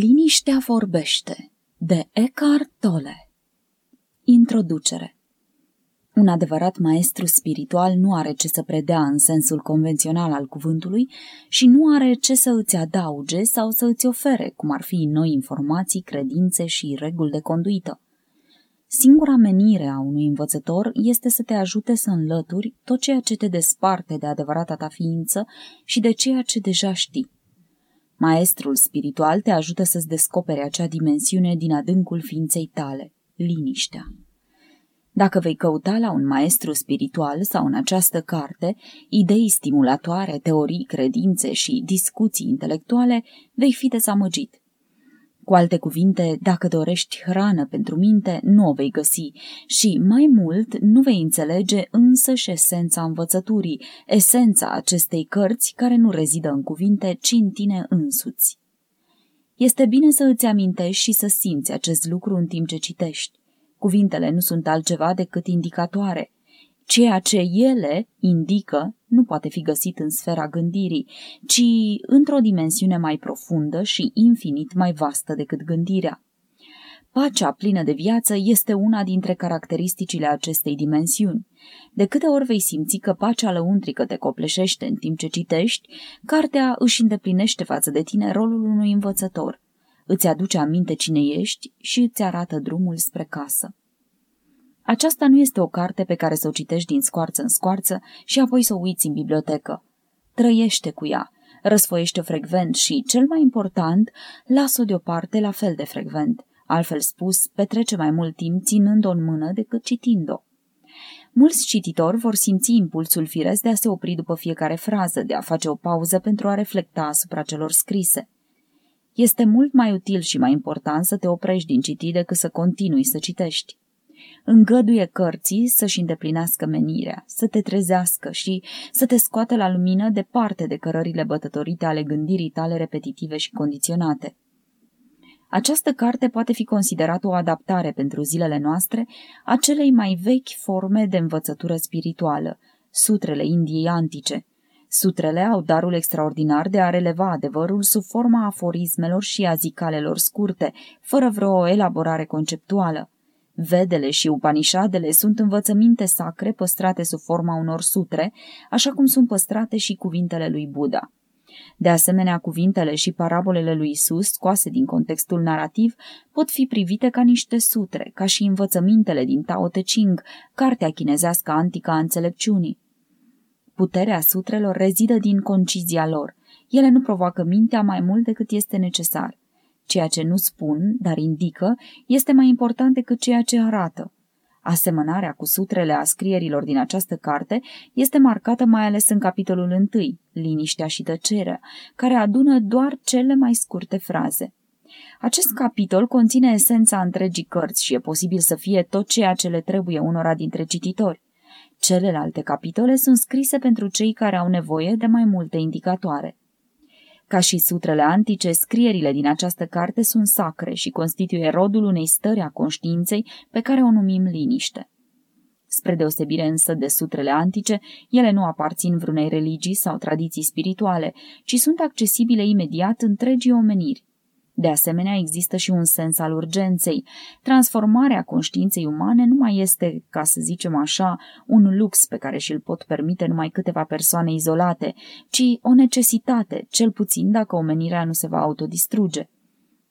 Liniștea vorbește de Eckhart Tolle Introducere Un adevărat maestru spiritual nu are ce să predea în sensul convențional al cuvântului și nu are ce să îți adauge sau să îți ofere, cum ar fi noi informații, credințe și reguli de conduită. Singura menire a unui învățător este să te ajute să înlături tot ceea ce te desparte de adevărata ta ființă și de ceea ce deja știi. Maestrul spiritual te ajută să-ți descoperi acea dimensiune din adâncul ființei tale, liniștea. Dacă vei căuta la un maestru spiritual sau în această carte idei stimulatoare, teorii, credințe și discuții intelectuale, vei fi dezamăgit. Cu alte cuvinte, dacă dorești hrană pentru minte, nu o vei găsi și, mai mult, nu vei înțelege însă și esența învățăturii, esența acestei cărți care nu rezidă în cuvinte, ci în tine însuți. Este bine să îți amintești și să simți acest lucru în timp ce citești. Cuvintele nu sunt altceva decât indicatoare – Ceea ce ele indică nu poate fi găsit în sfera gândirii, ci într-o dimensiune mai profundă și infinit mai vastă decât gândirea. Pacea plină de viață este una dintre caracteristicile acestei dimensiuni. De câte ori vei simți că pacea lăuntrică te copleșește în timp ce citești, cartea își îndeplinește față de tine rolul unui învățător. Îți aduce aminte cine ești și îți arată drumul spre casă. Aceasta nu este o carte pe care să o citești din scoarță în scoarță și apoi să o uiți în bibliotecă. Trăiește cu ea, răsfoiește-o frecvent și, cel mai important, lasă-o deoparte la fel de frecvent. Altfel spus, petrece mai mult timp ținând-o în mână decât citind-o. Mulți cititori vor simți impulsul firesc de a se opri după fiecare frază, de a face o pauză pentru a reflecta asupra celor scrise. Este mult mai util și mai important să te oprești din citit decât să continui să citești îngăduie cărții să-și îndeplinească menirea, să te trezească și să te scoată la lumină departe de cărările bătătorite ale gândirii tale repetitive și condiționate. Această carte poate fi considerată o adaptare pentru zilele noastre a celei mai vechi forme de învățătură spirituală, sutrele Indiei antice. Sutrele au darul extraordinar de a releva adevărul sub forma aforismelor și a zicalelor scurte, fără vreo elaborare conceptuală. Vedele și Upanishadele sunt învățăminte sacre păstrate sub forma unor sutre, așa cum sunt păstrate și cuvintele lui Buddha. De asemenea, cuvintele și parabolele lui Isus, scoase din contextul narrativ, pot fi privite ca niște sutre, ca și învățămintele din Tao Te Ching, cartea chinezească antică a înțelepciunii. Puterea sutrelor rezidă din concizia lor. Ele nu provoacă mintea mai mult decât este necesar. Ceea ce nu spun, dar indică, este mai important decât ceea ce arată. Asemănarea cu sutrele a scrierilor din această carte este marcată mai ales în capitolul 1, liniștea și tăcerea, care adună doar cele mai scurte fraze. Acest capitol conține esența întregii cărți și e posibil să fie tot ceea ce le trebuie unora dintre cititori. Celelalte capitole sunt scrise pentru cei care au nevoie de mai multe indicatoare. Ca și sutrele antice, scrierile din această carte sunt sacre și constituie rodul unei stări a conștiinței pe care o numim liniște. Spre deosebire însă de sutrele antice, ele nu aparțin vreunei religii sau tradiții spirituale, ci sunt accesibile imediat întregii omeniri. De asemenea, există și un sens al urgenței. Transformarea conștiinței umane nu mai este, ca să zicem așa, un lux pe care și-l pot permite numai câteva persoane izolate, ci o necesitate, cel puțin dacă omenirea nu se va autodistruge.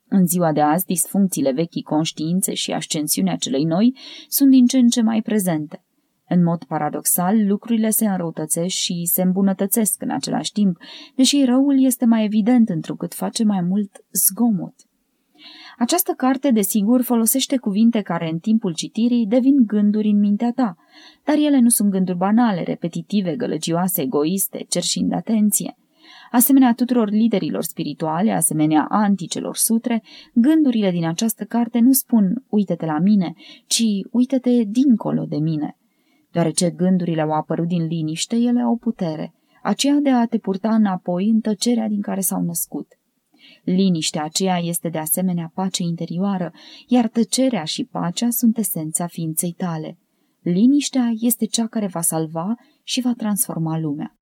În ziua de azi, disfuncțiile vechii conștiințe și ascensiunea celei noi sunt din ce în ce mai prezente. În mod paradoxal, lucrurile se înrăutățesc și se îmbunătățesc în același timp, deși răul este mai evident întrucât face mai mult zgomot. Această carte, desigur, folosește cuvinte care în timpul citirii devin gânduri în mintea ta, dar ele nu sunt gânduri banale, repetitive, gălăgioase, egoiste, cerșind atenție. Asemenea tuturor liderilor spirituale, asemenea anticelor sutre, gândurile din această carte nu spun uite-te la mine, ci uite-te dincolo de mine. Deoarece gândurile au apărut din liniște, ele au putere, aceea de a te purta înapoi în tăcerea din care s-au născut. Liniștea aceea este de asemenea pace interioară, iar tăcerea și pacea sunt esența ființei tale. Liniștea este cea care va salva și va transforma lumea.